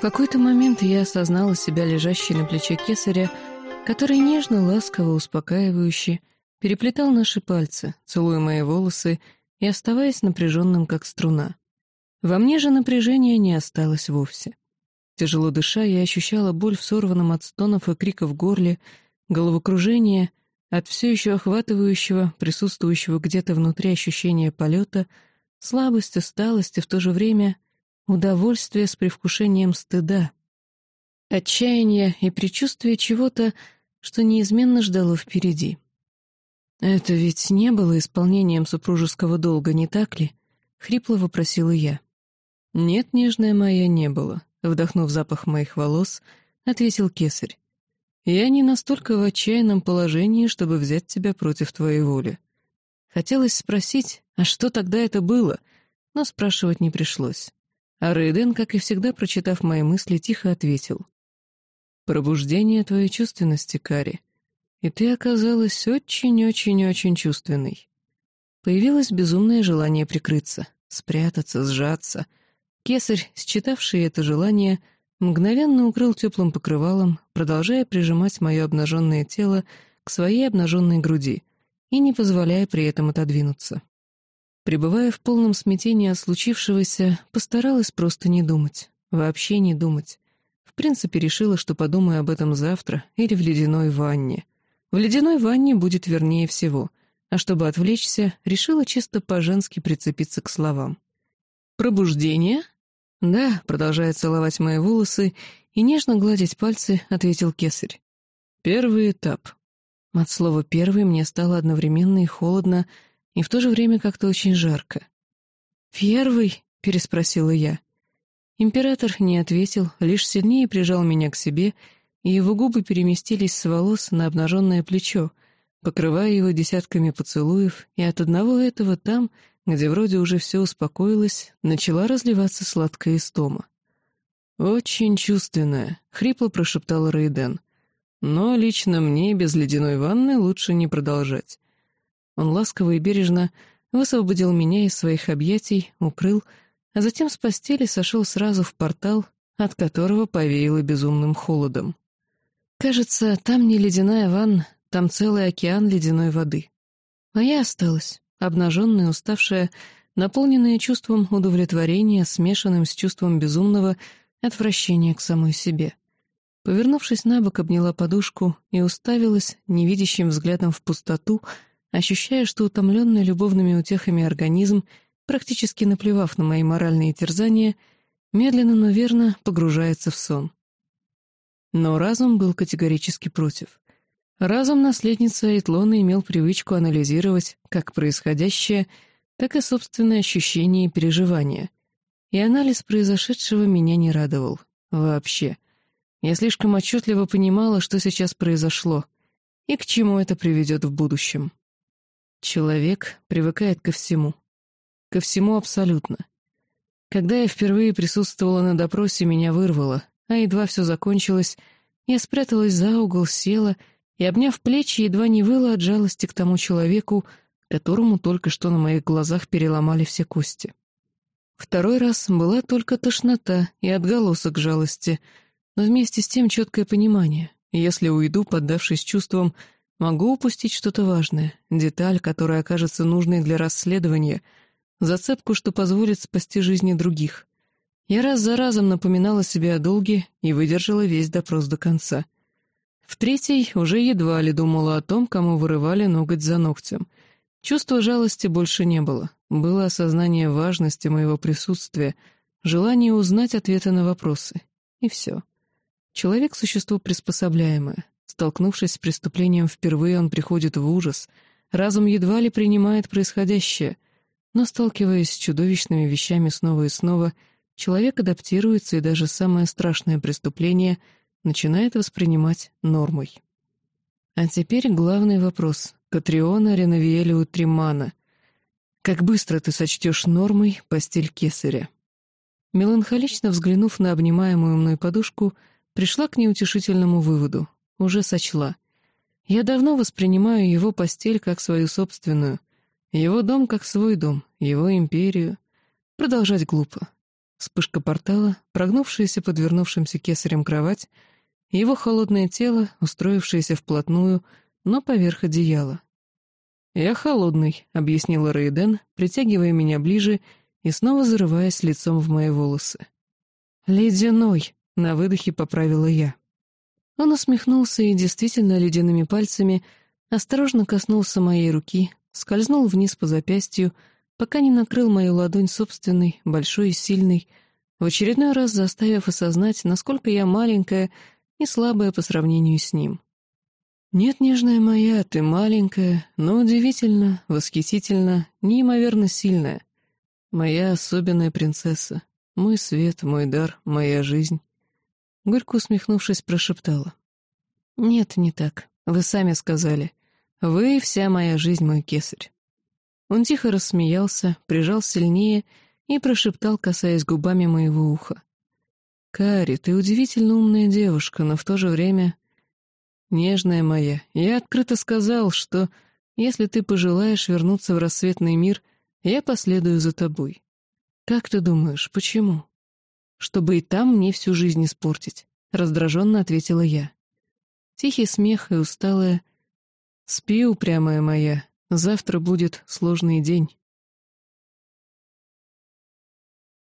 В какой-то момент я осознала себя лежащей на плече кесаря, который нежно, ласково, успокаивающе переплетал наши пальцы, целуя мои волосы и оставаясь напряженным, как струна. Во мне же напряжения не осталось вовсе. Тяжело дыша, я ощущала боль в сорванном от стонов и криков горле, головокружение, от все еще охватывающего, присутствующего где-то внутри ощущения полета, слабость, усталость и в то же время удовольствие с привкушением стыда, отчаяние и предчувствие чего-то, что неизменно ждало впереди. «Это ведь не было исполнением супружеского долга, не так ли?» — хрипло вопросила я. «Нет, нежная моя, не было», — вдохнув запах моих волос, ответил кесарь. «Я не настолько в отчаянном положении, чтобы взять тебя против твоей воли. Хотелось спросить, а что тогда это было, но спрашивать не пришлось. А Рейден, как и всегда, прочитав мои мысли, тихо ответил. «Пробуждение твоей чувственности, Кари. И ты оказалась очень-очень-очень чувственной». Появилось безумное желание прикрыться, спрятаться, сжаться. Кесарь, считавший это желание, мгновенно укрыл теплым покрывалом, продолжая прижимать мое обнаженное тело к своей обнаженной груди и не позволяя при этом отодвинуться. Пребывая в полном смятении от случившегося, постаралась просто не думать. Вообще не думать. В принципе, решила, что подумаю об этом завтра или в ледяной ванне. В ледяной ванне будет вернее всего, а чтобы отвлечься, решила чисто по-женски прицепиться к словам. «Пробуждение?» «Да», — продолжая целовать мои волосы и нежно гладить пальцы, ответил кесарь. «Первый этап». От слова «первый» мне стало одновременно и холодно, и в то же время как-то очень жарко. «Первый?» — переспросила я. Император не ответил, лишь сильнее прижал меня к себе, и его губы переместились с волос на обнаженное плечо, покрывая его десятками поцелуев, и от одного этого там, где вроде уже все успокоилось, начала разливаться сладкая истома. «Очень чувственная», — хрипло прошептал Рейден. «Но лично мне без ледяной ванны лучше не продолжать. Он ласково и бережно высвободил меня из своих объятий, укрыл, а затем с постели сошел сразу в портал, от которого повеяло безумным холодом. Кажется, там не ледяная ванна, там целый океан ледяной воды. А я осталась, обнаженная, уставшая, наполненная чувством удовлетворения, смешанным с чувством безумного отвращения к самой себе. Повернувшись на бок, обняла подушку и уставилась невидящим взглядом в пустоту, ощущая, что утомленный любовными утехами организм, практически наплевав на мои моральные терзания, медленно, но верно погружается в сон. Но разум был категорически против. Разум наследницы Айтлона имел привычку анализировать как происходящее, так и собственные ощущения и переживания. И анализ произошедшего меня не радовал. Вообще. Я слишком отчетливо понимала, что сейчас произошло и к чему это приведет в будущем. Человек привыкает ко всему. Ко всему абсолютно. Когда я впервые присутствовала на допросе, меня вырвало, а едва все закончилось, я спряталась за угол, села и, обняв плечи, едва не выла от жалости к тому человеку, которому только что на моих глазах переломали все кости. Второй раз была только тошнота и отголосок жалости, но вместе с тем четкое понимание. Если уйду, поддавшись чувствам, Могу упустить что-то важное, деталь, которая окажется нужной для расследования, зацепку, что позволит спасти жизни других. Я раз за разом напоминала себе о долге и выдержала весь допрос до конца. В третий уже едва ли думала о том, кому вырывали ноготь за ногтем. Чувства жалости больше не было. Было осознание важности моего присутствия, желание узнать ответы на вопросы. И все. Человек — существо приспособляемое. Столкнувшись с преступлением впервые, он приходит в ужас, разум едва ли принимает происходящее, но, сталкиваясь с чудовищными вещами снова и снова, человек адаптируется и даже самое страшное преступление начинает воспринимать нормой. А теперь главный вопрос. Катриона Реновиэлиу Тримана. Как быстро ты сочтешь нормой постель кесаря? Меланхолично взглянув на обнимаемую мной подушку, пришла к неутешительному выводу уже сочла. Я давно воспринимаю его постель как свою собственную, его дом как свой дом, его империю. Продолжать глупо. Вспышка портала, прогнувшаяся под вернувшимся кесарем кровать, его холодное тело, устроившееся вплотную, но поверх одеяла. «Я холодный», — объяснила Рейден, притягивая меня ближе и снова зарываясь лицом в мои волосы. «Ледяной», — на выдохе поправила я. Он усмехнулся и действительно ледяными пальцами осторожно коснулся моей руки, скользнул вниз по запястью, пока не накрыл мою ладонь собственной, большой и сильной, в очередной раз заставив осознать, насколько я маленькая и слабая по сравнению с ним. «Нет, нежная моя, ты маленькая, но удивительно, восхитительно, неимоверно сильная. Моя особенная принцесса, мой свет, мой дар, моя жизнь». Горько усмехнувшись, прошептала. «Нет, не так. Вы сами сказали. Вы — вся моя жизнь, мой кесарь». Он тихо рассмеялся, прижал сильнее и прошептал, касаясь губами моего уха. «Кари, ты удивительно умная девушка, но в то же время «Нежная моя, я открыто сказал, что если ты пожелаешь вернуться в рассветный мир, я последую за тобой. Как ты думаешь, почему?» «Чтобы и там мне всю жизнь испортить», — раздраженно ответила я. Тихий смех и усталая. «Спи, упрямая моя, завтра будет сложный день».